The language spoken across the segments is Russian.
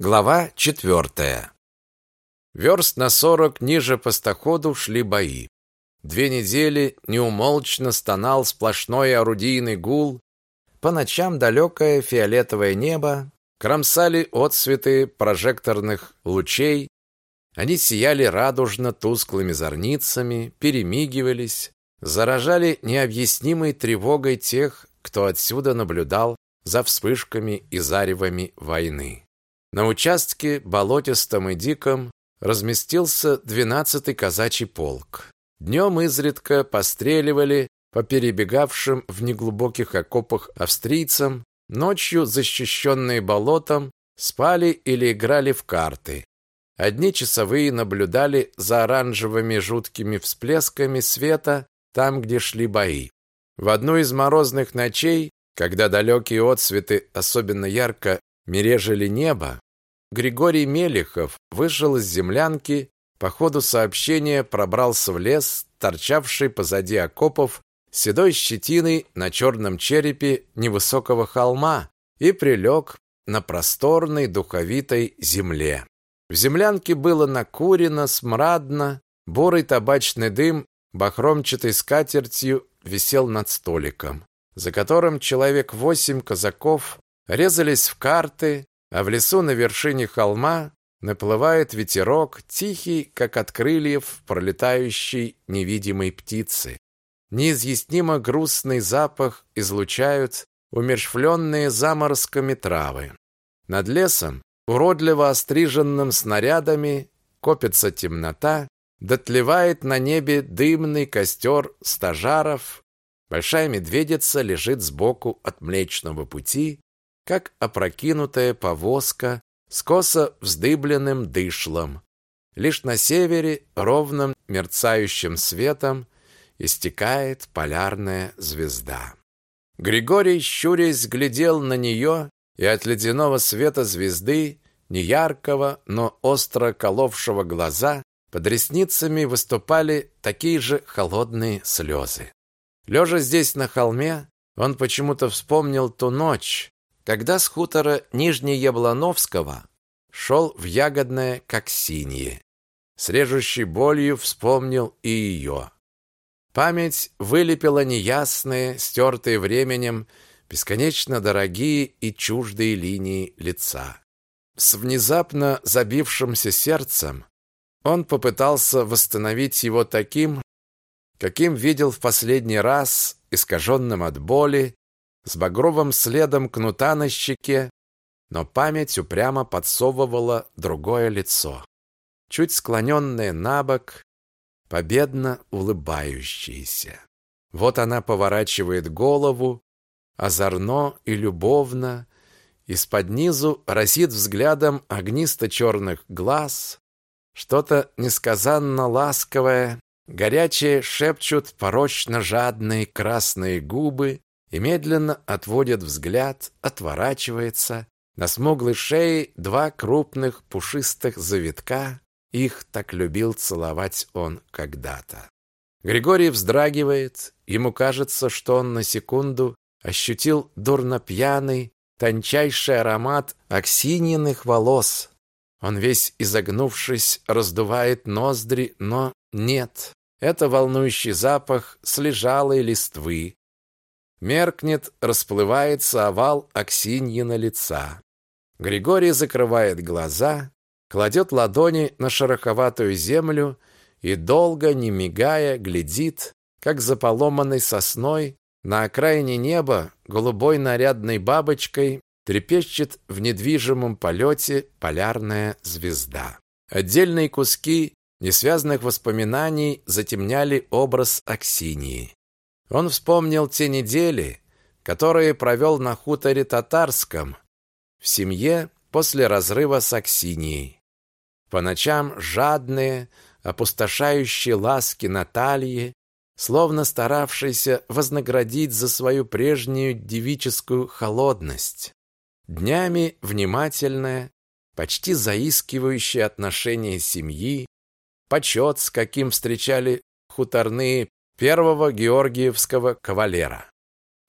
Глава четвертая. Верст на сорок ниже по стоходу шли бои. Две недели неумолчно стонал сплошной орудийный гул. По ночам далекое фиолетовое небо кромсали отсветы прожекторных лучей. Они сияли радужно тусклыми зорницами, перемигивались, заражали необъяснимой тревогой тех, кто отсюда наблюдал за вспышками и заревами войны. На участке болотистом и диком разместился двенадцатый казачий полк. Днем изредка постреливали по перебегавшим в неглубоких окопах австрийцам, ночью, защищенные болотом, спали или играли в карты. Одни часовые наблюдали за оранжевыми жуткими всплесками света там, где шли бои. В одну из морозных ночей, когда далекие отсветы особенно ярко мережили небо, Григорий Мелехов вышел из землянки, по ходу сообщения пробрался в лес, торчавший позади окопов, седой щетиной на черном черепе невысокого холма и прилег на просторной духовитой земле. В землянке было накурено, смрадно, бурый табачный дым бахромчатой скатертью висел над столиком, за которым человек восемь казаков резались в карты, а в лесу на вершине холма наплывает ветерок, тихий, как от крыльев пролетающей невидимой птицы. Неизъяснимо грустный запах излучают умерщвленные заморозками травы. Над лесом, уродливо остриженным снарядами, копится темнота, дотлевает на небе дымный костер стажаров. Большая медведица лежит сбоку от Млечного пути, как опрокинутая повозка с косо вздыбленным дышлом. Лишь на севере ровным мерцающим светом истекает полярная звезда. Григорий, щурясь, глядел на нее, и от ледяного света звезды, неяркого, но остро коловшего глаза, под ресницами выступали такие же холодные слезы. Лежа здесь на холме, он почему-то вспомнил ту ночь, когда с хутора Нижнеяблоновского шел в ягодное, как синее. С режущей болью вспомнил и ее. Память вылепила неясные, стертые временем, бесконечно дорогие и чуждые линии лица. С внезапно забившимся сердцем он попытался восстановить его таким, каким видел в последний раз, искаженным от боли, с багровым следом кнута на щеке, но память упрямо подсовывала другое лицо, чуть склоненное на бок, победно улыбающееся. Вот она поворачивает голову, озорно и любовно, из-под низу разит взглядом огнисто-черных глаз, что-то несказанно ласковое, горячее шепчут порочно-жадные красные губы, и медленно отводит взгляд, отворачивается. На смуглой шее два крупных пушистых завитка. Их так любил целовать он когда-то. Григорий вздрагивает. Ему кажется, что он на секунду ощутил дурно пьяный, тончайший аромат аксиньиных волос. Он весь изогнувшись, раздувает ноздри, но нет. Это волнующий запах слежалой листвы, Меркнет, расплывается овал Аксиньина лица. Григорий закрывает глаза, кладет ладони на шероховатую землю и долго, не мигая, глядит, как за поломанной сосной на окраине неба голубой нарядной бабочкой трепещет в недвижимом полете полярная звезда. Отдельные куски несвязанных воспоминаний затемняли образ Аксинии. Он вспомнил те недели, которые провел на хуторе татарском, в семье после разрыва с Аксиньей. По ночам жадные, опустошающие ласки Натальи, словно старавшиеся вознаградить за свою прежнюю девическую холодность. Днями внимательное, почти заискивающее отношение семьи, почет, с каким встречали хуторные первого георгиевского кавалера.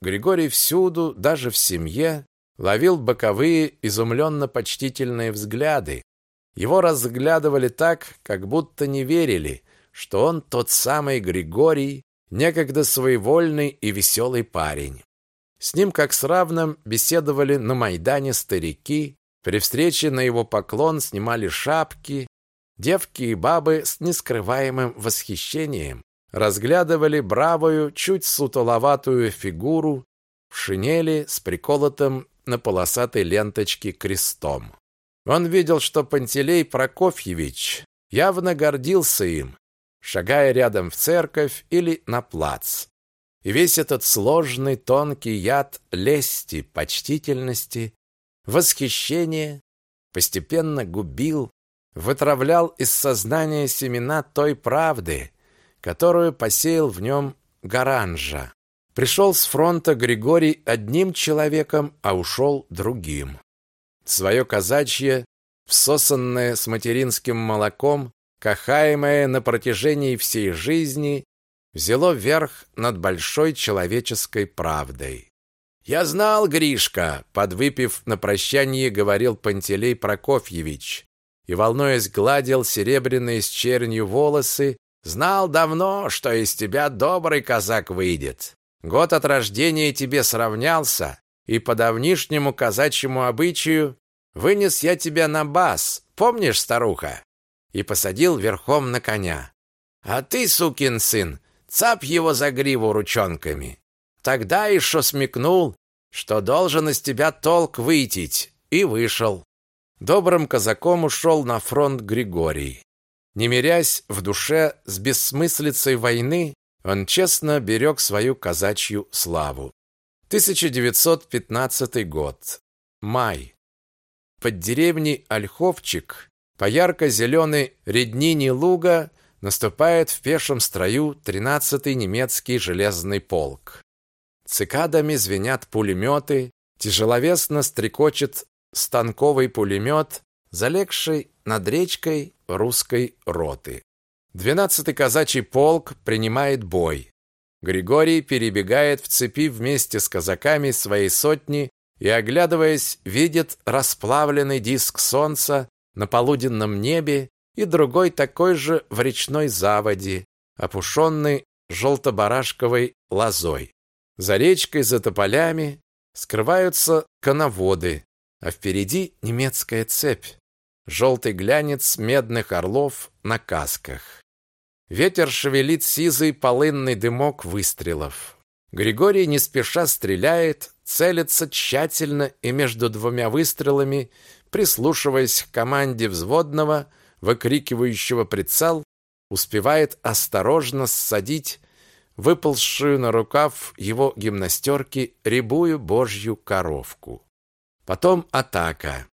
Григорий всюду, даже в семье, ловил боковые изумленно-почтительные взгляды. Его разглядывали так, как будто не верили, что он тот самый Григорий, некогда своевольный и веселый парень. С ним как с равным беседовали на Майдане старики, при встрече на его поклон снимали шапки, девки и бабы с нескрываемым восхищением разглядывали бравую, чуть сутуловатую фигуру в шинели с приколотым на полосатой ленточке крестом. Он видел, что Пантелей Прокофьевич явно гордился им, шагая рядом в церковь или на плац. И весь этот сложный тонкий яд лести, почтительности, восхищения постепенно губил, вытравлял из сознания семена той правды, которую посеял в нем Гаранжа. Пришел с фронта Григорий одним человеком, а ушел другим. Свое казачье, всосанное с материнским молоком, кахаемое на протяжении всей жизни, взяло верх над большой человеческой правдой. «Я знал, Гришка!» — подвыпив на прощание, говорил Пантелей Прокофьевич и, волнуясь, гладил серебряные с чернью волосы, «знал давно, что из тебя добрый казак выйдет. Год от рождения тебе сравнялся, и по давнишнему казачьему обычаю вынес я тебя на бас, помнишь, старуха? И посадил верхом на коня. А ты, сукин сын, цап его за гриву ручонками. Тогда еще смекнул, что должен из тебя толк выйти, и вышел. Добрым казаком ушел на фронт Григорий. Не мирясь в душе с бессмыслицей войны, он честно берег свою казачью славу. 1915 год. Май. Под деревней Ольховчик по ярко-зеленой реднине луга наступает в пешем строю 13-й немецкий железный полк. Цикадами звенят пулеметы, тяжеловесно стрекочет станковый пулемет, залегший над речкой русской роты. Двенадцатый казачий полк принимает бой. Григорий перебегает в цепи вместе с казаками своей сотни и, оглядываясь, видит расплавленный диск солнца на полуденном небе и другой такой же в речной заводе, опушенный желтобарашковой лозой. За речкой, за тополями скрываются коноводы, а впереди немецкая цепь, желтый глянец медных орлов на касках. Ветер шевелит сизый полынный дымок выстрелов. Григорий не спеша стреляет, целится тщательно и между двумя выстрелами, прислушиваясь к команде взводного, выкрикивающего прицел, успевает осторожно ссадить выползшую на рукав его гимнастерки рябую божью коровку. Потом атака.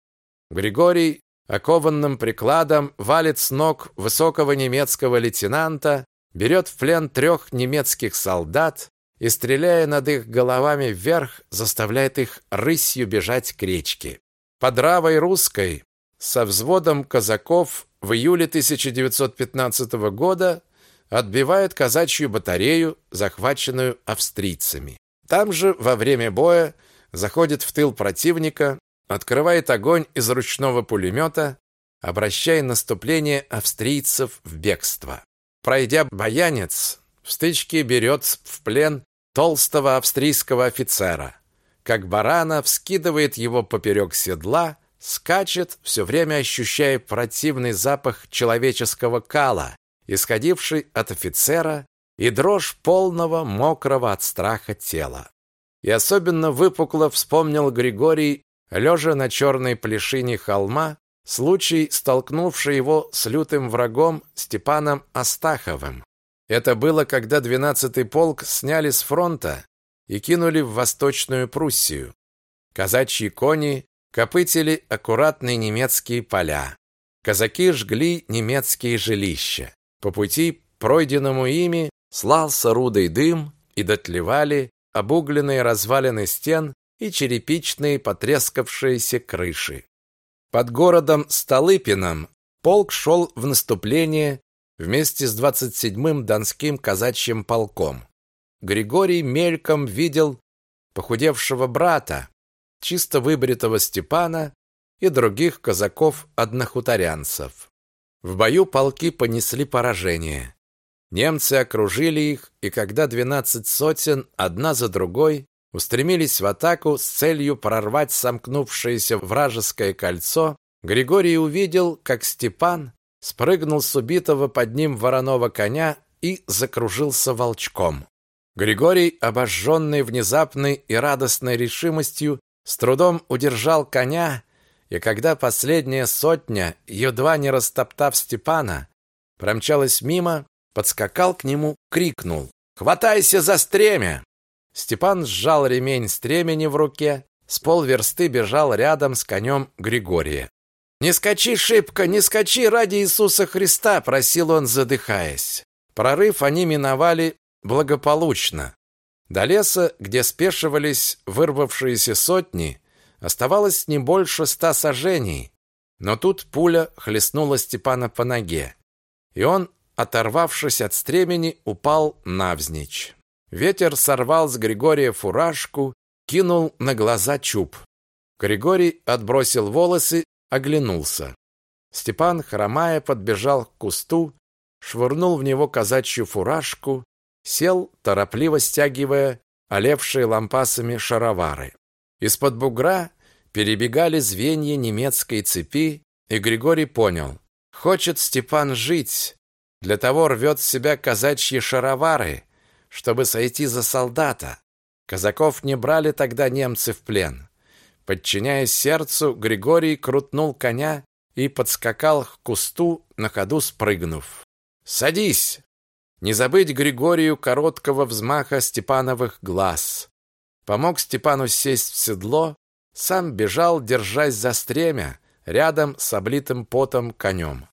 Григорий окованным прикладом валит с ног высокого немецкого лейтенанта, берет в плен трех немецких солдат и, стреляя над их головами вверх, заставляет их рысью бежать к речке. Под Равой Русской со взводом казаков в июле 1915 года отбивает казачью батарею, захваченную австрийцами. Там же во время боя заходит в тыл противника, открывает огонь из ручного пулемета, обращая наступление австрийцев в бегство. Пройдя Баянец, в стычке берет в плен толстого австрийского офицера. Как барана вскидывает его поперек седла, скачет, все время ощущая противный запах человеческого кала, исходивший от офицера, и дрожь полного, мокрого от страха тела. И особенно выпукло вспомнил Григорий, лежа на черной плешине холма, случай, столкнувший его с лютым врагом Степаном Астаховым. Это было, когда 12-й полк сняли с фронта и кинули в Восточную Пруссию. Казачьи кони копытили аккуратные немецкие поля. Казаки жгли немецкие жилища. По пути, пройденному ими, слался рудый дым и дотлевали обугленные развалины стен и черепичные потрескавшиеся крыши. Под городом Столыпином полк шел в наступление вместе с 27-м Донским казачьим полком. Григорий мельком видел похудевшего брата, чисто выбритого Степана и других казаков-однохуторянцев. В бою полки понесли поражение. Немцы окружили их, и когда двенадцать сотен одна за другой устремились в атаку с целью прорвать сомкнувшееся вражеское кольцо, Григорий увидел, как Степан спрыгнул с убитого под ним вороного коня и закружился волчком. Григорий, обожженный внезапной и радостной решимостью, с трудом удержал коня, и когда последняя сотня, едва не растоптав Степана, промчалась мимо, подскакал к нему, крикнул «Хватайся за стремя!» Степан сжал ремень стремени в руке, с полверсты бежал рядом с конем Григория. «Не скачи шибко, не скачи ради Иисуса Христа!» – просил он, задыхаясь. Прорыв они миновали благополучно. До леса, где спешивались вырвавшиеся сотни, оставалось не больше ста сажений. Но тут пуля хлестнула Степана по ноге, и он, оторвавшись от стремени, упал навзничь. Ветер сорвал с Григория фуражку, кинул на глаза чуб. Григорий отбросил волосы, оглянулся. Степан, хромая, подбежал к кусту, швырнул в него казачью фуражку, сел, торопливо стягивая олевшие лампасами шаровары. Из-под бугра перебегали звенья немецкой цепи, и Григорий понял. Хочет Степан жить, для того рвет себя казачьи шаровары, чтобы сойти за солдата. Казаков не брали тогда немцы в плен. Подчиняясь сердцу, Григорий крутнул коня и подскакал к кусту, на ходу спрыгнув. «Садись!» Не забыть Григорию короткого взмаха Степановых глаз. Помог Степану сесть в седло, сам бежал, держась за стремя, рядом с облитым потом конем.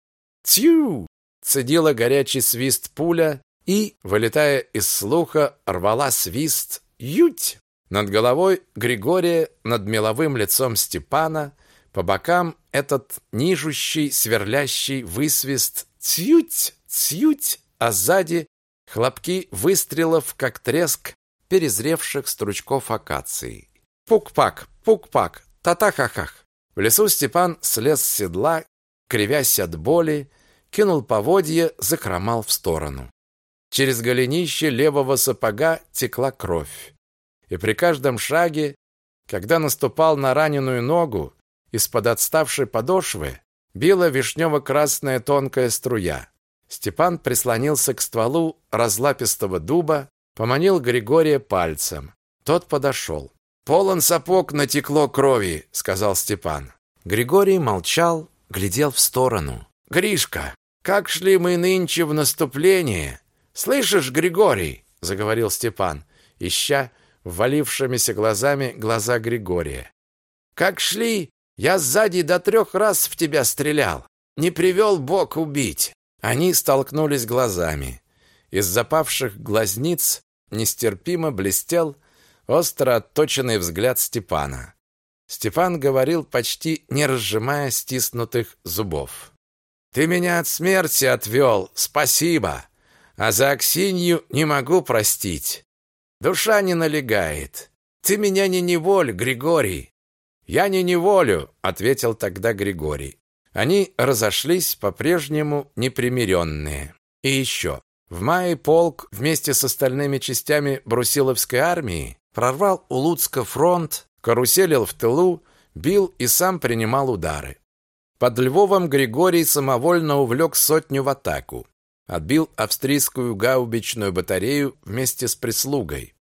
«Тью!» — цедила горячий свист пуля и, вылетая из слуха, рвала свист «Ють!». Над головой Григория, над меловым лицом Степана, по бокам этот нижущий, сверлящий высвист «Тють! Тють!» а сзади хлопки выстрелов, как треск перезревших стручков акации. Пук-пак, пук-пак, та-та-ха-хах. В лесу Степан слез с седла, кривясь от боли, кинул поводья, захромал в сторону. Через голенище левого сапога текла кровь. И при каждом шаге, когда наступал на раненую ногу, из-под отставшей подошвы била вишнево-красная тонкая струя. Степан прислонился к стволу разлапистого дуба, поманил Григория пальцем. Тот подошел. «Полон сапог натекло крови», — сказал Степан. Григорий молчал, глядел в сторону. «Гришка, как шли мы нынче в наступление? Слышишь, Григорий?» — заговорил Степан, ища ввалившимися глазами глаза Григория. «Как шли, я сзади до трех раз в тебя стрелял. Не привел Бог убить. Они столкнулись глазами. Из запавших глазниц нестерпимо блестел остро отточенный взгляд Степана. Степан говорил, почти не разжимая стиснутых зубов. «Ты меня от смерти отвел, спасибо, а за Аксинью не могу простить. Душа не налегает. Ты меня не неволь, Григорий». «Я не неволю», — ответил тогда Григорий. Они разошлись по-прежнему непримиренные. И еще. В мае полк вместе с остальными частями Брусиловской армии прорвал у Луцка фронт, каруселил в тылу, бил и сам принимал удары. Под Львовом Григорий самовольно увлек сотню в атаку. Отбил австрийскую гаубичную батарею вместе с прислугой.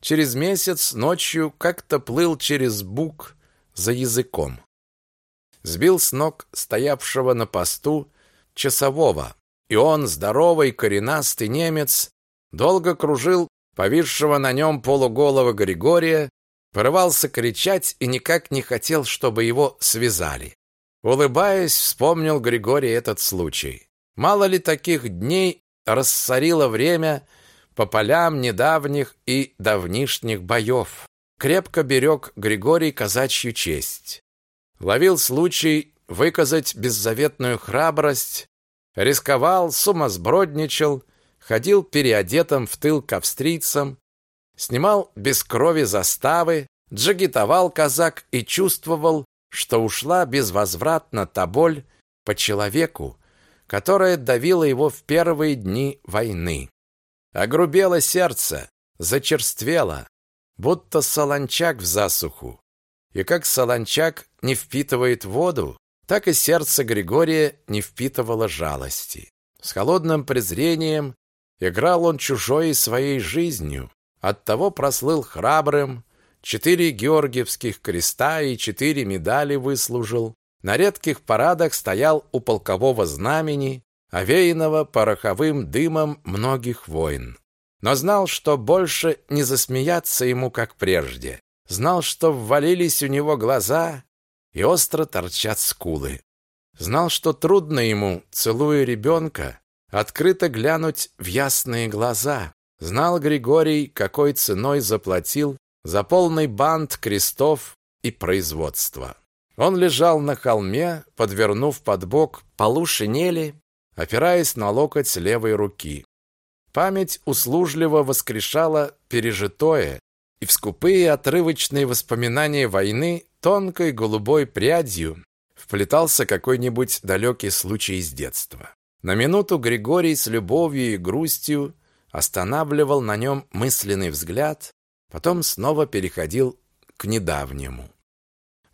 Через месяц ночью как-то плыл через Буг за языком сбил с ног стоявшего на посту часового, и он, здоровый коренастый немец, долго кружил повисшего на нем полуголого Григория, порывался кричать и никак не хотел, чтобы его связали. Улыбаясь, вспомнил Григорий этот случай. Мало ли таких дней рассорило время по полям недавних и давнишних боев. Крепко берег Григорий казачью честь ловил случай выказать беззаветную храбрость, рисковал, сумасбродничал, ходил переодетым в тыл к австрийцам, снимал без крови заставы, Джигитовал казак и чувствовал, что ушла безвозвратно та боль по человеку, которая давила его в первые дни войны. Огрубело сердце, зачерствело, будто солончак в засуху. И как солончак не впитывает воду, так и сердце Григория не впитывало жалости. С холодным презрением играл он чужой своей жизнью, оттого прослыл храбрым, четыре георгиевских креста и четыре медали выслужил, на редких парадах стоял у полкового знамени, овеянного пороховым дымом многих войн. Но знал, что больше не засмеяться ему, как прежде. Знал, что ввалились у него глаза и остро торчат скулы. Знал, что трудно ему, целуя ребенка, открыто глянуть в ясные глаза. Знал Григорий, какой ценой заплатил за полный бант крестов и производства. Он лежал на холме, подвернув под бок полу шинели, опираясь на локоть левой руки. Память услужливо воскрешала пережитое, и в скупые отрывочные воспоминания войны тонкой голубой прядью вплетался какой-нибудь далекий случай из детства. На минуту Григорий с любовью и грустью останавливал на нем мысленный взгляд, потом снова переходил к недавнему.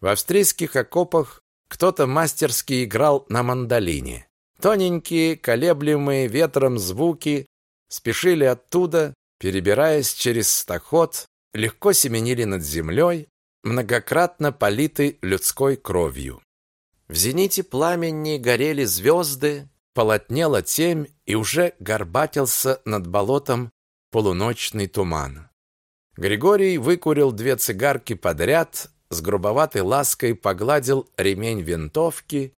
В австрийских окопах кто-то мастерски играл на мандолине. Тоненькие, колеблемые ветром звуки спешили оттуда, перебираясь через стоход, легко семенили над землей, многократно политы людской кровью. В зените пламени горели звезды, полотнела темь и уже горбатился над болотом полуночный туман. Григорий выкурил две цигарки подряд, с грубоватой лаской погладил ремень винтовки,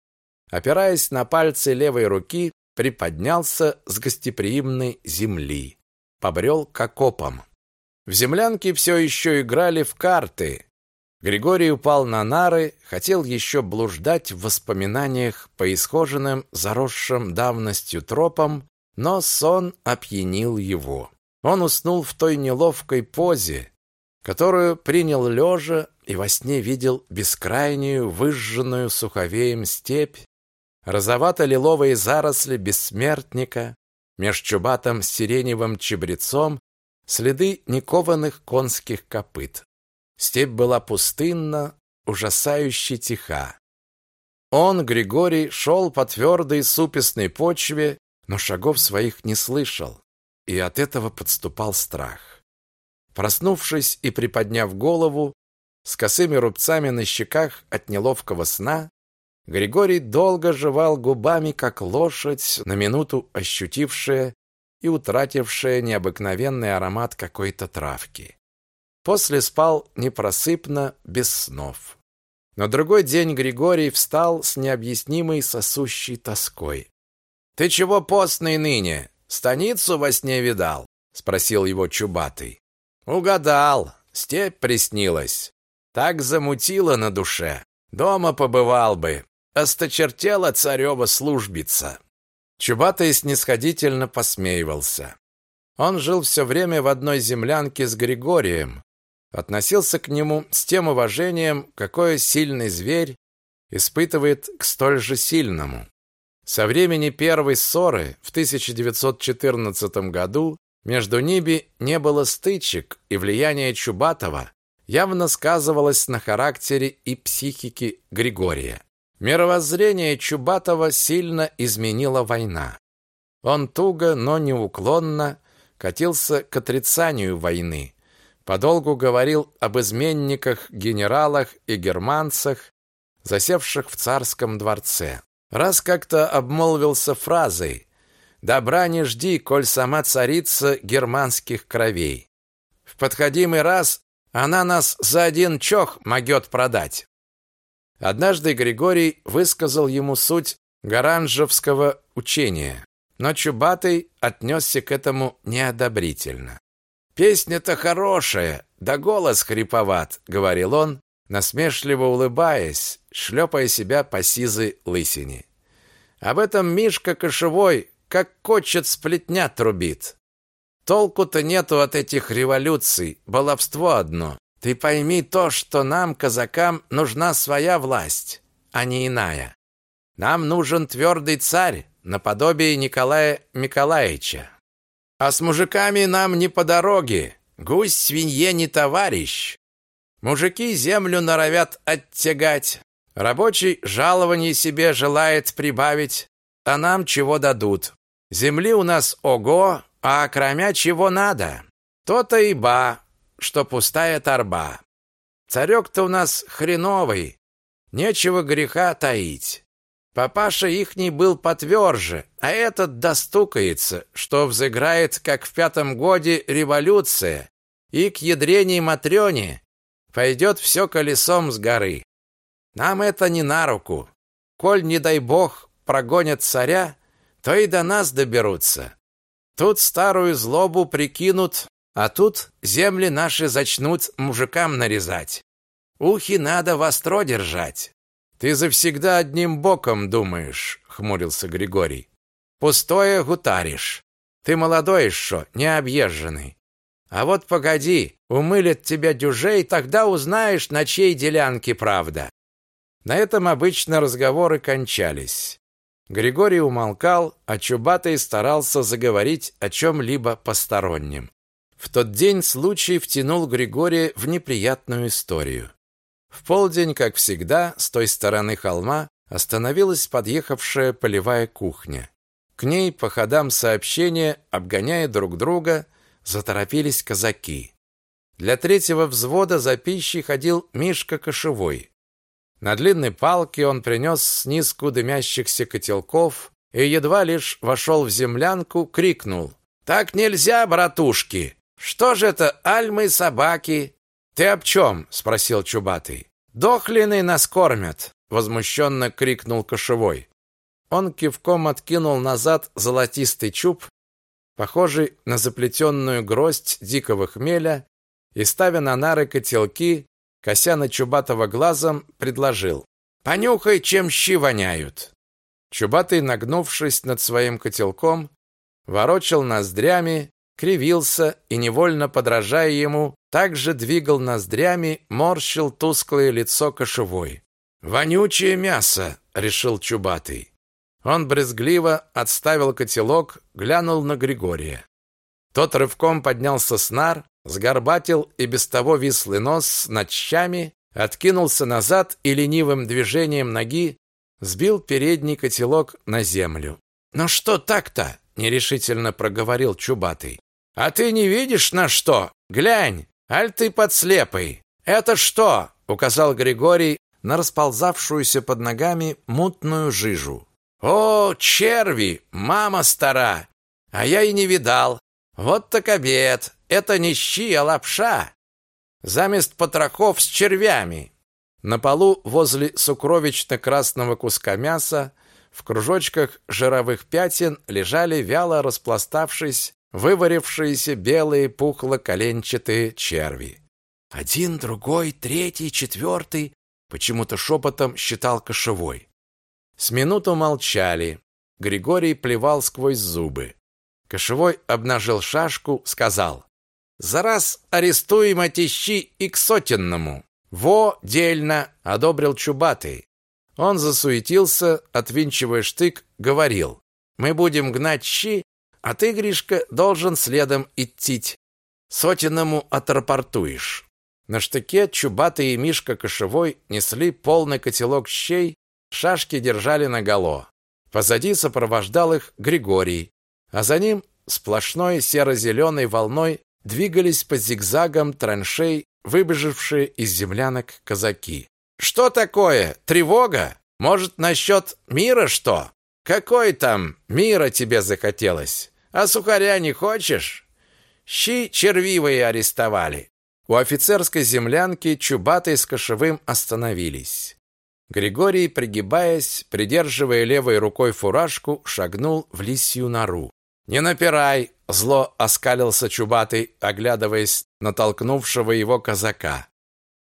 опираясь на пальцы левой руки, приподнялся с гостеприимной земли, побрел к окопам. В землянке все еще играли в карты. Григорий упал на нары, хотел еще блуждать в воспоминаниях по исхоженным, заросшим давностью тропам, но сон опьянил его. Он уснул в той неловкой позе, которую принял лежа и во сне видел бескрайнюю, выжженную суховеем степь, розовато-лиловые заросли бессмертника, меж чубатым сиреневым чебрецом следы никованных конских копыт. Степь была пустынна, ужасающе тиха. Он, Григорий, шел по твердой супесной почве, но шагов своих не слышал, и от этого подступал страх. Проснувшись и приподняв голову, с косыми рубцами на щеках от неловкого сна, Григорий долго жевал губами, как лошадь, на минуту ощутившая и утратившая необыкновенный аромат какой-то травки. После спал непросыпно, без снов. На другой день Григорий встал с необъяснимой сосущей тоской. «Ты чего постный ныне? Станицу во сне видал?» — спросил его Чубатый. Угадал, степь приснилась. Так замутило на душе. Дома побывал бы. Осточертела царева службица. Чубатый снисходительно посмеивался. Он жил все время в одной землянке с Григорием, относился к нему с тем уважением, какое сильный зверь испытывает к столь же сильному. Со времени первой ссоры в 1914 году между ними не было стычек, и влияние Чубатова явно сказывалось на характере и психике Григория. Мировоззрение Чубатова сильно изменила война. Он туго, но неуклонно катился к отрицанию войны. Подолгу говорил об изменниках, генералах и германцах, засевших в царском дворце. Раз как-то обмолвился фразой Добра не жди, коль сама царица германских кровей. В подходимый раз она нас за один чох могет продать. Однажды Григорий высказал ему суть гаранжевского учения, но Чубатый отнесся к этому неодобрительно. «Песня-то хорошая, да голос хриповат», — говорил он, насмешливо улыбаясь, шлепая себя по сизой лысине. Об этом Мишка Кошевой как кочет сплетня трубит. Толку-то нету от этих революций, баловство одно. Ты пойми то, что нам, казакам, нужна своя власть, а не иная. Нам нужен твердый царь, наподобие Николая Николаевича. А с мужиками нам не по дороге. Гусь свинье не товарищ. Мужики землю норовят оттягать. Рабочий жалование себе желает прибавить, а нам чего дадут. Земли у нас ого, а кроме чего надо. То-то и ба, что пустая торба. Царек-то у нас хреновый, нечего греха таить. Папаша ихний был потверже, а этот достукается, что взыграет, как в пятом годе, революция, и к ядрений Матрёне пойдет все колесом с горы. Нам это не на руку. Коль, не дай бог, прогонят царя, то и до нас доберутся. Тут старую злобу прикинут, а тут земли наши зачнут мужикам нарезать. Ухи надо востро держать. Ты завсегда одним боком думаешь, хмурился Григорий. Пустое гутаришь. Ты молодой еще, не объезженный. А вот погоди, умылят тебя дюжей, тогда узнаешь, на чьей делянке правда. На этом обычно разговоры кончались. Григорий умолкал, а Чубатый старался заговорить о чем-либо постороннем. В тот день случай втянул Григория в неприятную историю. В полдень, как всегда, с той стороны холма остановилась подъехавшая полевая кухня. К ней по ходам сообщения, обгоняя друг друга, заторопились казаки. Для третьего взвода за пищей ходил Мишка Кошевой. На длинной палке он принес снизку дымящихся котелков и едва лишь вошел в землянку, крикнул: "Так нельзя, братушки! Что же это альмы собаки? «Ты об чем?» — спросил Чубатый. «Дохлины нас кормят!» — возмущенно крикнул Кошевой. Он кивком откинул назад золотистый чуб, похожий на заплетенную гроздь дикого хмеля, и, ставя на нары котелки, кося на Чубатого глазом, предложил. «Понюхай, чем щи воняют!» Чубатый, нагнувшись над своим котелком, ворочал ноздрями, кривился и, невольно подражая ему, также двигал ноздрями, морщил тусклое лицо кошевой. «Вонючее мясо!» — решил Чубатый. Он брезгливо отставил котелок, глянул на Григория. Тот рывком поднялся с нар, сгорбатил и без того вислый нос с ночами, откинулся назад и ленивым движением ноги сбил передний котелок на землю. «Ну что так-то?» — нерешительно проговорил Чубатый. А ты не видишь на что? Глянь, аль ты подслепый. Это что? указал Григорий на расползавшуюся под ногами мутную жижу. О, черви, мама стара. А я и не видал. Вот так обед. Это не щи, а лапша. Замест потрохов с червями. На полу возле сукровично-красного куска мяса в кружочках жировых пятен лежали вяло распластавшись выварившиеся белые пухло-коленчатые черви. Один, другой, третий, четвертый, почему-то шепотом считал кошевой. С минуту молчали. Григорий плевал сквозь зубы. Кошевой обнажил шашку, сказал: "За раз арестуем отищи и к сотенному". "Во, дельно", одобрил Чубатый. Он засуетился, отвинчивая штык, говорил: "Мы будем гнать щи, а ты, Гришка, должен следом идти. Сотенному отрапортуешь. На штыке Чубатый и Мишка Кошевой несли полный котелок щей, шашки держали наголо. Позади сопровождал их Григорий, а за ним сплошной серо-зеленой волной двигались по зигзагам траншей выбежавшие из землянок казаки. «Что такое? Тревога? Может, насчет мира что? Какой там мира тебе захотелось? А сухаря не хочешь? Щи червивые арестовали. У офицерской землянки Чубатый с Кошевым остановились. Григорий, пригибаясь, придерживая левой рукой фуражку, шагнул в лисью нору. «Не напирай!» — зло оскалился Чубатый, оглядываясь на толкнувшего его казака.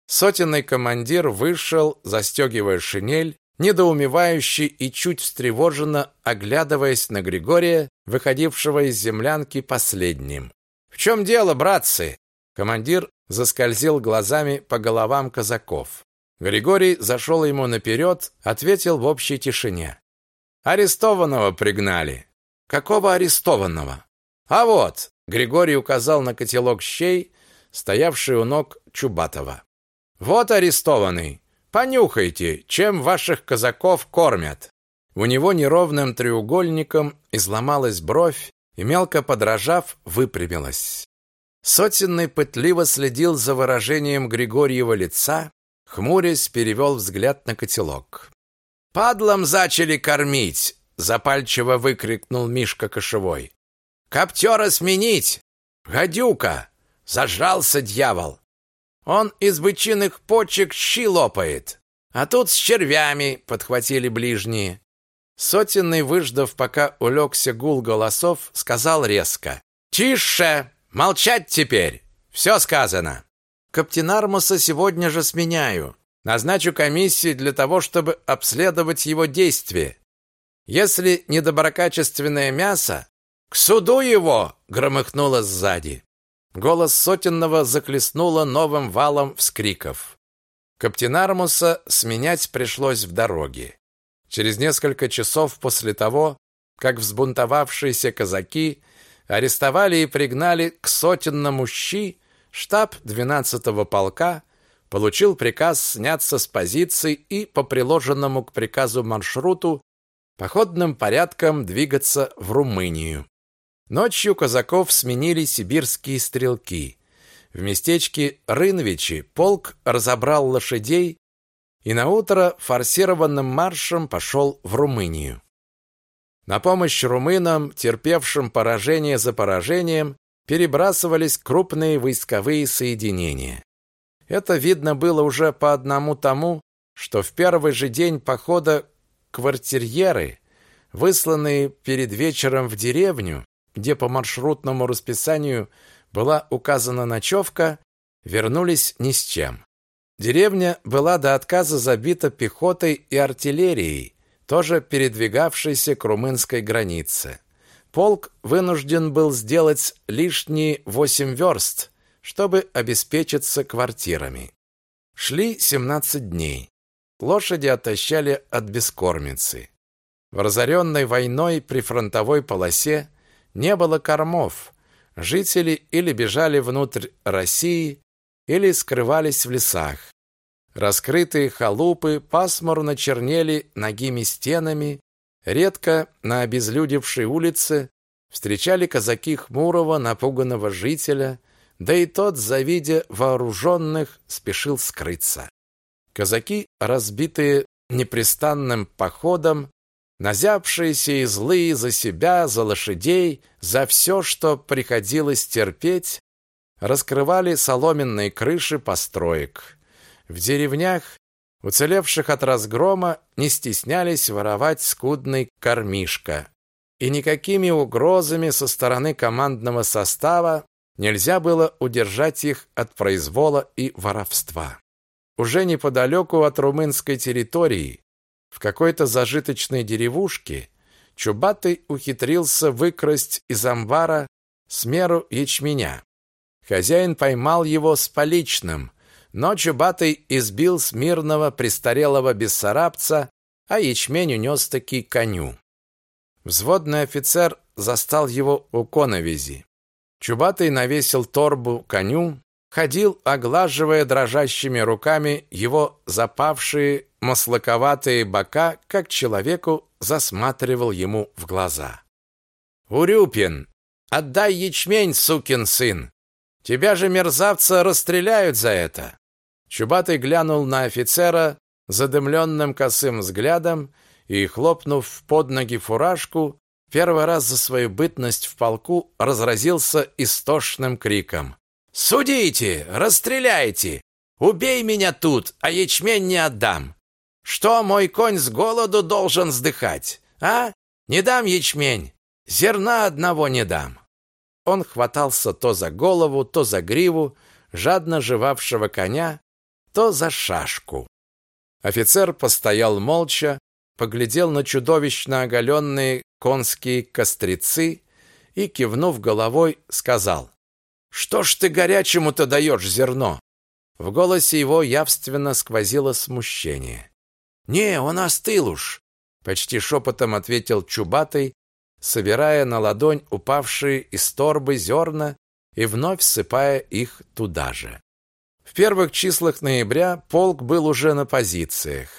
Сотенный командир вышел, застегивая шинель, недоумевающий и чуть встревоженно оглядываясь на Григория, выходившего из землянки последним. «В чем дело, братцы? Командир заскользил глазами по головам казаков. Григорий зашел ему наперед, ответил в общей тишине. Арестованного пригнали. Какого арестованного? А вот, Григорий указал на котелок щей, стоявший у ног Чубатова. Вот арестованный. Понюхайте, чем ваших казаков кормят. У него неровным треугольником изломалась бровь и мелко подражав, выпрямилась. Сотенный пытливо следил за выражением Григорьева лица, хмурясь, перевел взгляд на котелок. Падлом зачали кормить, запальчиво выкрикнул Мишка Кошевой. Коптера сменить! Гадюка! Зажрался дьявол! Он из бычиных почек щи лопает. А тут с червями, подхватили ближние. Сотенный, выждав, пока улегся гул голосов, сказал резко. «Тише! Молчать теперь! Все сказано! Каптенармуса сегодня же сменяю. Назначу комиссию для того, чтобы обследовать его действия. Если недоброкачественное мясо, к суду его!» громыхнуло сзади. Голос Сотенного захлестнуло новым валом вскриков. Каптенармуса сменять пришлось в дороге. Через несколько часов после того, как взбунтовавшиеся казаки арестовали и пригнали к сотенному щи, штаб 12-го полка получил приказ сняться с позиций и по приложенному к приказу маршруту походным порядком двигаться в Румынию. Ночью казаков сменили сибирские стрелки. В местечке Рыновичи полк разобрал лошадей и на утро форсированным маршем пошел в Румынию. На помощь румынам, терпевшим поражение за поражением, перебрасывались крупные войсковые соединения. Это видно было уже по одному тому, что в первый же день похода квартирьеры, высланные перед вечером в деревню, где по маршрутному расписанию была указана ночевка, вернулись ни с чем. Деревня была до отказа забита пехотой и артиллерией, тоже передвигавшейся к румынской границе. Полк вынужден был сделать лишние восемь верст, чтобы обеспечиться квартирами. Шли 17 дней. Лошади отощали от бескормицы. В разоренной войной при фронтовой полосе не было кормов. Жители или бежали внутрь России, или скрывались в лесах. Раскрытые халупы пасмурно чернели нагими стенами, редко на обезлюдевшей улице встречали казаки хмурого, напуганного жителя, да и тот, завидя вооруженных, спешил скрыться. Казаки, разбитые непрестанным походом, назявшиеся и злые за себя, за лошадей, за все, что приходилось терпеть, раскрывали соломенные крыши построек. В деревнях, уцелевших от разгрома, не стеснялись воровать скудный кормишка. И никакими угрозами со стороны командного состава нельзя было удержать их от произвола и воровства. Уже неподалеку от румынской территории, в какой-то зажиточной деревушке, Чубатый ухитрился выкрасть из амбара смеру ячменя. Хозяин поймал его с поличным, но Чубатый избил смирного престарелого бессарабца, а ячмень унес таки коню. Взводный офицер застал его у коновизи. Чубатый навесил торбу коню, ходил, оглаживая дрожащими руками его запавшие маслаковатые бока, как человеку засматривал ему в глаза. «Урюпин, отдай ячмень, сукин сын! Тебя же, мерзавца, расстреляют за это!» Чубатый глянул на офицера задымленным косым взглядом и, хлопнув под ноги фуражку, первый раз за свою бытность в полку разразился истошным криком. «Судите! Расстреляйте! Убей меня тут, а ячмень не отдам! Что мой конь с голоду должен сдыхать? А? Не дам ячмень! Зерна одного не дам!» Он хватался то за голову, то за гриву жадно жевавшего коня, то за шашку. Офицер постоял молча, поглядел на чудовищно оголенные конские кострицы и, кивнув головой, сказал, Что ж ты горячему-то даешь зерно? В голосе его явственно сквозило смущение. Не, он остыл уж, почти шепотом ответил Чубатый, собирая на ладонь упавшие из торбы зерна и вновь сыпая их туда же. В первых числах ноября полк был уже на позициях.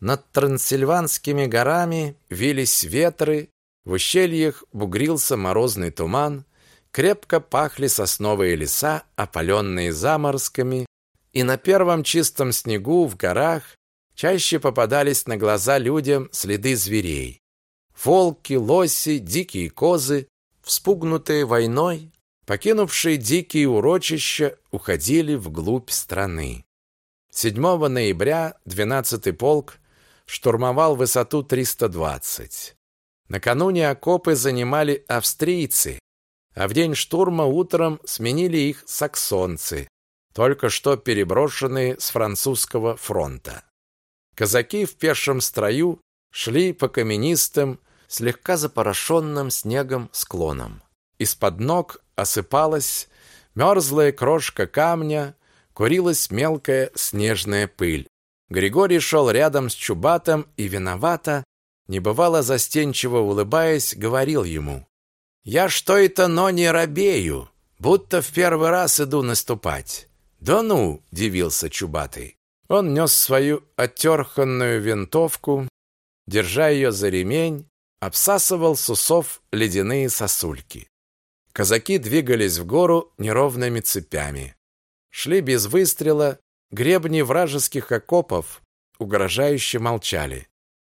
Над Трансильванскими горами вились ветры, в ущельях бугрился морозный туман, крепко пахли сосновые леса, опаленные заморозками, и на первом чистом снегу в горах чаще попадались на глаза людям следы зверей. Волки, лоси, дикие козы, вспугнутые войной, покинувшие дикие урочища, уходили вглубь страны. 7 ноября 12-й полк штурмовал высоту 320. Накануне окопы занимали австрийцы, а в день штурма утром сменили их саксонцы, только что переброшенные с французского фронта. Казаки в пешем строю шли по каменистым, слегка запорошенным снегом склонам. Из-под ног осыпалась мерзлая крошка камня, курилась мелкая снежная пыль. Григорий шел рядом с Чубатом и виновато, небывало застенчиво улыбаясь, говорил ему: "Я что это, но не робею, будто в первый раз иду наступать". "Да ну", дивился Чубатый. Он нес свою оттерханную винтовку, держа ее за ремень, обсасывал с усов ледяные сосульки. Казаки двигались в гору неровными цепями. Шли без выстрела, Гребни вражеских окопов угрожающе молчали.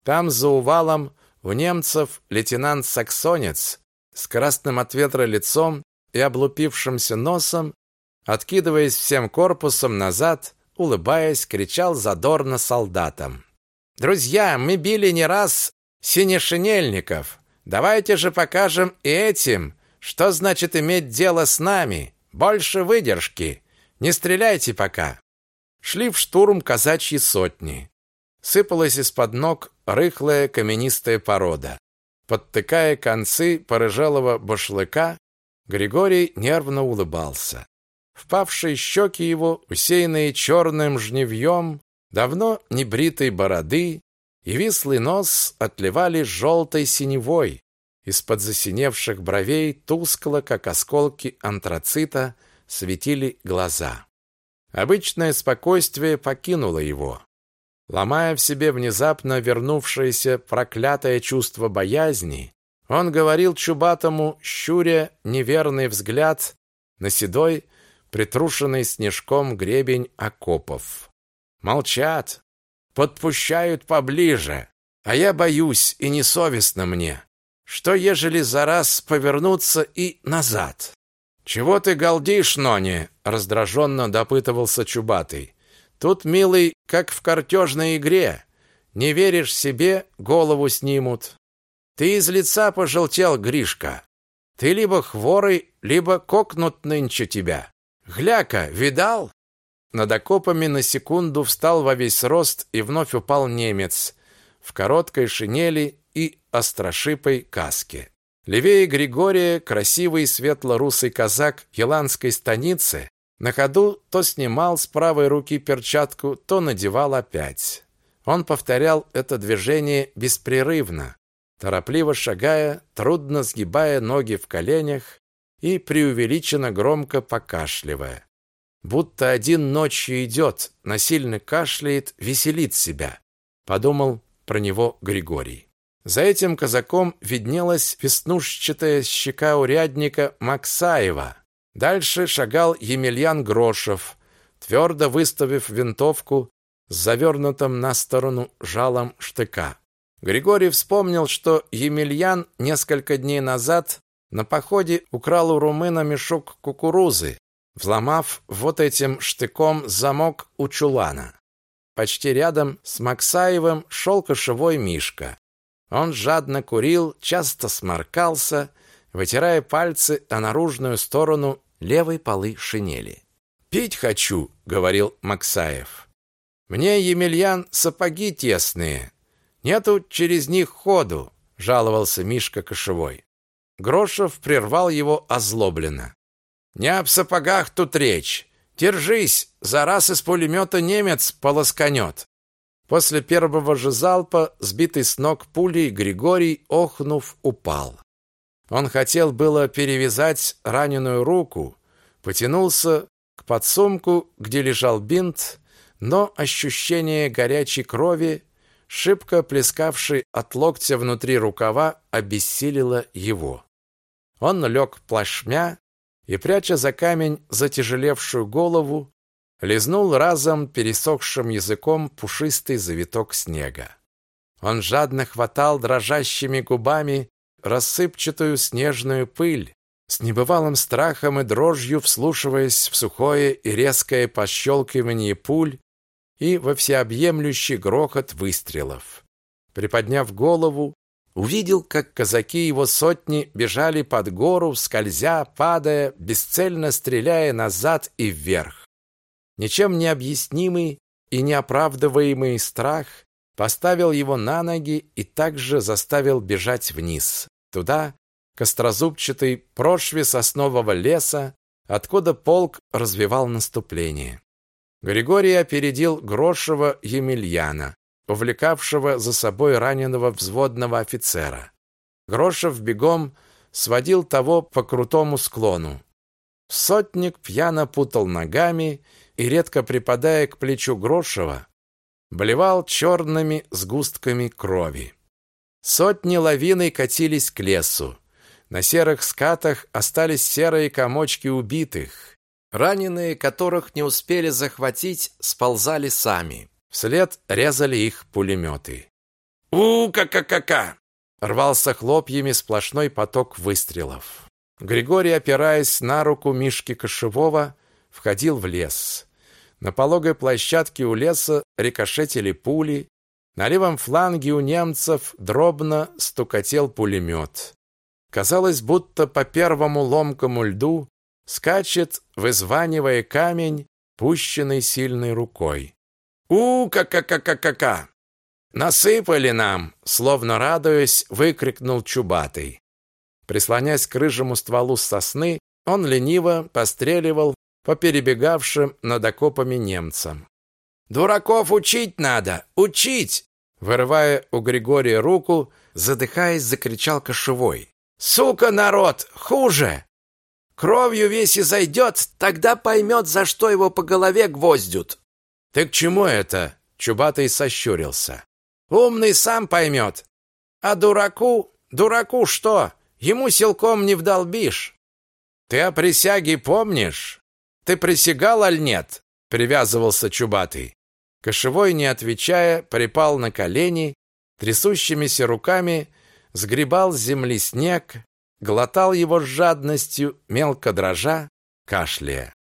Там за увалом у немцев лейтенант Саксонец с красным от ветра лицом и облупившимся носом, откидываясь всем корпусом назад, улыбаясь, кричал задорно солдатам. «Друзья, мы били не раз синешинельников. Давайте же покажем и этим, что значит иметь дело с нами. Больше выдержки. Не стреляйте пока шли в штурм казачьи сотни. Сыпалась из-под ног рыхлая каменистая порода. Подтыкая концы порыжалого башлыка, Григорий нервно улыбался. Впавшие щеки его, усеянные черным жневьем, давно небритой бороды и вислый нос отливали желтой синевой. Из-под засиневших бровей тускло, как осколки антрацита, светили глаза. Обычное спокойствие покинуло его. Ломая в себе внезапно вернувшееся проклятое чувство боязни, он говорил Чубатому, щуря неверный взгляд на седой, притрушенный снежком гребень окопов. Молчат, подпущают поближе, а я боюсь и несовестно мне. Что ежели за раз повернуться и назад? «Чего ты галдишь, Нони?» — раздраженно допытывался Чубатый. «Тут, милый, как в картежной игре. Не веришь себе, голову снимут. Ты из лица пожелтел, Гришка. Ты либо хворый, либо кокнут нынче тебя. Гляка, видал?» Над окопами на секунду встал во весь рост и вновь упал немец в короткой шинели и острошипой каске. Левее Григория красивый светло-русый казак еланской станицы на ходу то снимал с правой руки перчатку, то надевал опять. Он повторял это движение беспрерывно, торопливо шагая, трудно сгибая ноги в коленях и преувеличенно громко покашливая. Будто один ночью идет, насильно кашляет, веселит себя, подумал про него Григорий. За этим казаком виднелась веснушчатая щека урядника Максаева. Дальше шагал Емельян Грошев, твердо выставив винтовку с завернутым на сторону жалом штыка. Григорий вспомнил, что Емельян несколько дней назад на походе украл у румына мешок кукурузы, взломав вот этим штыком замок у чулана. Почти рядом с Максаевым шел кошевой Мишка. Он жадно курил, часто сморкался, вытирая пальцы о наружную сторону левой полы шинели. «Пить хочу», — говорил Максаев. «Мне, Емельян, сапоги тесные. Нету через них ходу», — жаловался Мишка Кошевой. Грошев прервал его озлобленно. Не об сапогах тут речь. Держись, за раз из пулемета немец полосканет. После первого же залпа, сбитый с ног пулей, Григорий, охнув, упал. Он хотел было перевязать раненую руку, потянулся к подсумку, где лежал бинт, но ощущение горячей крови, шибко плескавшей от локтя внутри рукава, обессилило его. Он лег плашмя и, пряча за камень затяжелевшую голову, лизнул разом пересохшим языком пушистый завиток снега. Он жадно хватал дрожащими губами рассыпчатую снежную пыль, с небывалым страхом и дрожью вслушиваясь в сухое и резкое пощелкивание пуль и во всеобъемлющий грохот выстрелов. Приподняв голову, увидел, как казаки его сотни бежали под гору, скользя, падая, бесцельно стреляя назад и вверх. Ничем не объяснимый и неоправдываемый страх поставил его на ноги и также заставил бежать вниз, туда, к острозубчатой прошве соснового леса, откуда полк развивал наступление. Григорий опередил Грошева Емельяна, увлекавшего за собой раненого взводного офицера. Грошев бегом сводил того по крутому склону. Сотник пьяно путал ногами и, редко припадая к плечу Грошева, блевал черными сгустками крови. Сотни лавиной катились к лесу. На серых скатах остались серые комочки убитых. Раненые, которых не успели захватить, сползали сами. Вслед резали их пулеметы. «У-ка-ка-ка-ка!» Рвался хлопьями сплошной поток выстрелов. Григорий, опираясь на руку Мишки Кошевого, входил в лес. На пологой площадке у леса рикошетили пули, на левом фланге у немцев дробно стукотел пулемет. Казалось, будто по первому ломкому льду скачет, вызванивая камень, пущенный сильной рукой. «У-ка-ка-ка-ка-ка-ка!» «Насыпали нам!» Словно радуясь, выкрикнул Чубатый. Прислонясь к рыжему стволу сосны, он лениво постреливал по перебегавшим над окопами немцам. «Дураков учить надо! Учить!» Вырывая у Григория руку, задыхаясь, закричал Кошевой. «Сука, народ! Хуже! Кровью весь и зайдет, тогда поймет, за что его по голове гвоздют!» «Ты к чему это?» Чубатый сощурился. «Умный сам поймет. А дураку? Дураку что? Ему силком не вдолбишь. Ты о присяге помнишь? Ты присягал аль нет?» Привязывался Чубатый. Кошевой, не отвечая, припал на колени, трясущимися руками сгребал с земли снег, глотал его с жадностью, мелко дрожа, кашляя.